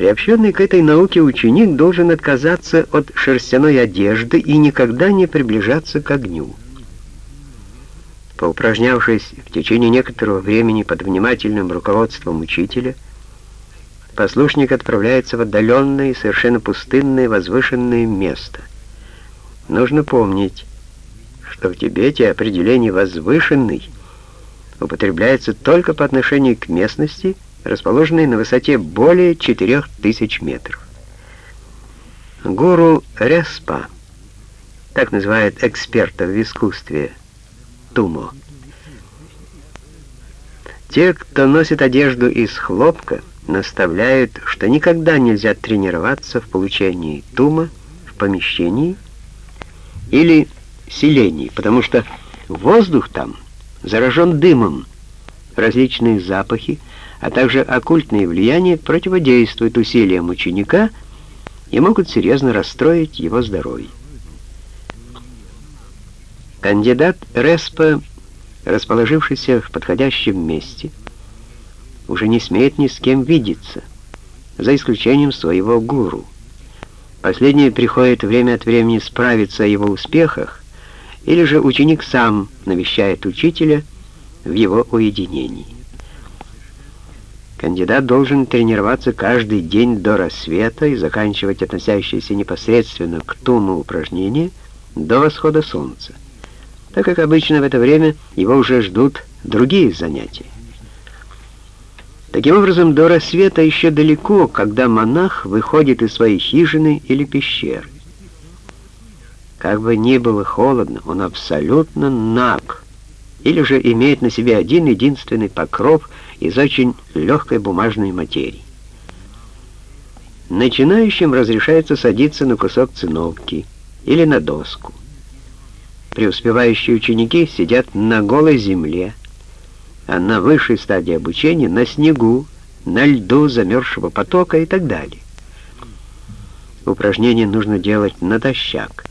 Приобщенный к этой науке ученик должен отказаться от шерстяной одежды и никогда не приближаться к огню. Поупражнявшись в течение некоторого времени под внимательным руководством учителя, послушник отправляется в отдаленное и совершенно пустынное возвышенное место. Нужно помнить, что в Тибете определение «возвышенный» употребляется только по отношению к местности, расположенной на высоте более 4000 метров. Гуру Респа, так называют экспертов в искусстве, Тумо. Те, кто носит одежду из хлопка, наставляют, что никогда нельзя тренироваться в получении тума в помещении или селении, потому что воздух там заражен дымом, различные запахи, а также оккультные влияния противодействуют усилиям ученика и могут серьезно расстроить его здоровье. Кандидат Респа, расположившийся в подходящем месте, уже не смеет ни с кем видеться, за исключением своего гуру. Последний приходит время от времени справиться о его успехах, или же ученик сам навещает учителя в его уединении. Кандидат должен тренироваться каждый день до рассвета и заканчивать относящиеся непосредственно к туму упражнения до восхода солнца так как обычно в это время его уже ждут другие занятия. Таким образом, до рассвета еще далеко, когда монах выходит из своей хижины или пещеры. Как бы ни было холодно, он абсолютно наг, или же имеет на себе один единственный покров из очень легкой бумажной материи. Начинающим разрешается садиться на кусок циновки или на доску преуспевающие ученики сидят на голой земле, а на высшей стадии обучения на снегу, на льду замерзшего потока и так далее. Упражнения нужно делать натощак.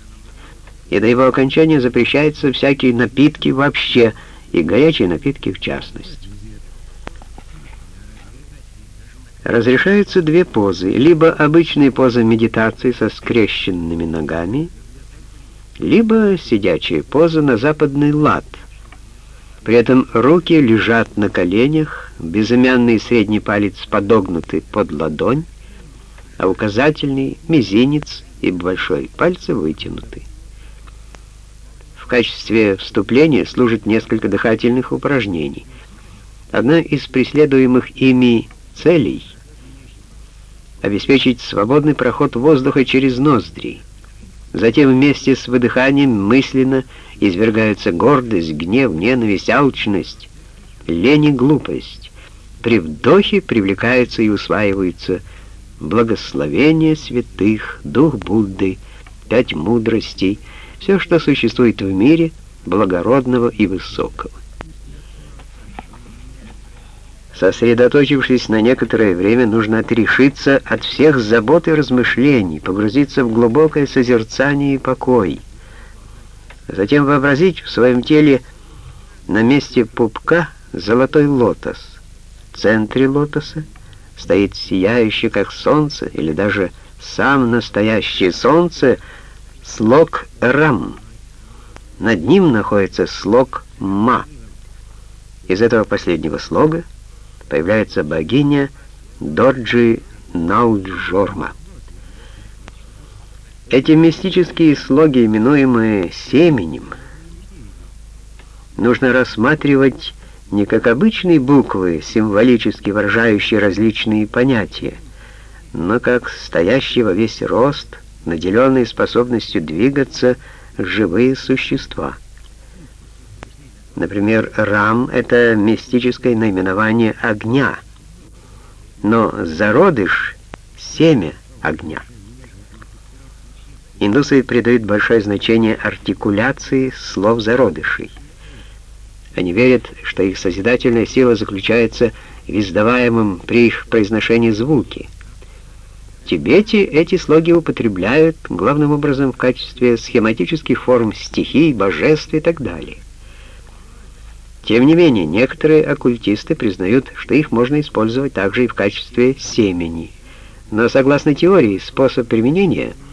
И до его окончания запрещаются всякие напитки вообще, и горячие напитки в частности. Разрешаются две позы, либо обычные позы медитации со скрещенными ногами, либо сидячая поза на западный лад. При этом руки лежат на коленях, безымянный средний палец подогнуты под ладонь, а указательный, мизинец и большой пальцы вытянуты. В качестве вступления служит несколько дыхательных упражнений. Одна из преследуемых ими целей — обеспечить свободный проход воздуха через ноздри — Затем вместе с выдыханием мысленно извергаются гордость, гнев, ненависть, алчность, лень и глупость. При вдохе привлекаются и усваиваются благословение святых, дух Будды, пять мудростей, все, что существует в мире благородного и высокого. Сосредоточившись на некоторое время, нужно отрешиться от всех забот и размышлений, погрузиться в глубокое созерцание и покой. Затем вообразить в своем теле на месте пупка золотой лотос. В центре лотоса стоит сияющий, как солнце, или даже сам настоящее солнце, слог Рам. Над ним находится слог Ма. Из этого последнего слога появляется богиня Дорджи Науджорма. Эти мистические слоги, именуемые семенем, нужно рассматривать не как обычные буквы, символически выражающие различные понятия, но как стоящие во весь рост, наделенные способностью двигаться живые существа — Например, Рам — это мистическое наименование огня, но зародыш — семя огня. Индусы придают большое значение артикуляции слов зародышей. Они верят, что их созидательная сила заключается в издаваемом при их произношении звуке. В Тибете эти слоги употребляют главным образом в качестве схематических форм стихий, божеств и так далее. Тем не менее, некоторые оккультисты признают, что их можно использовать также и в качестве семени. Но согласно теории, способ применения —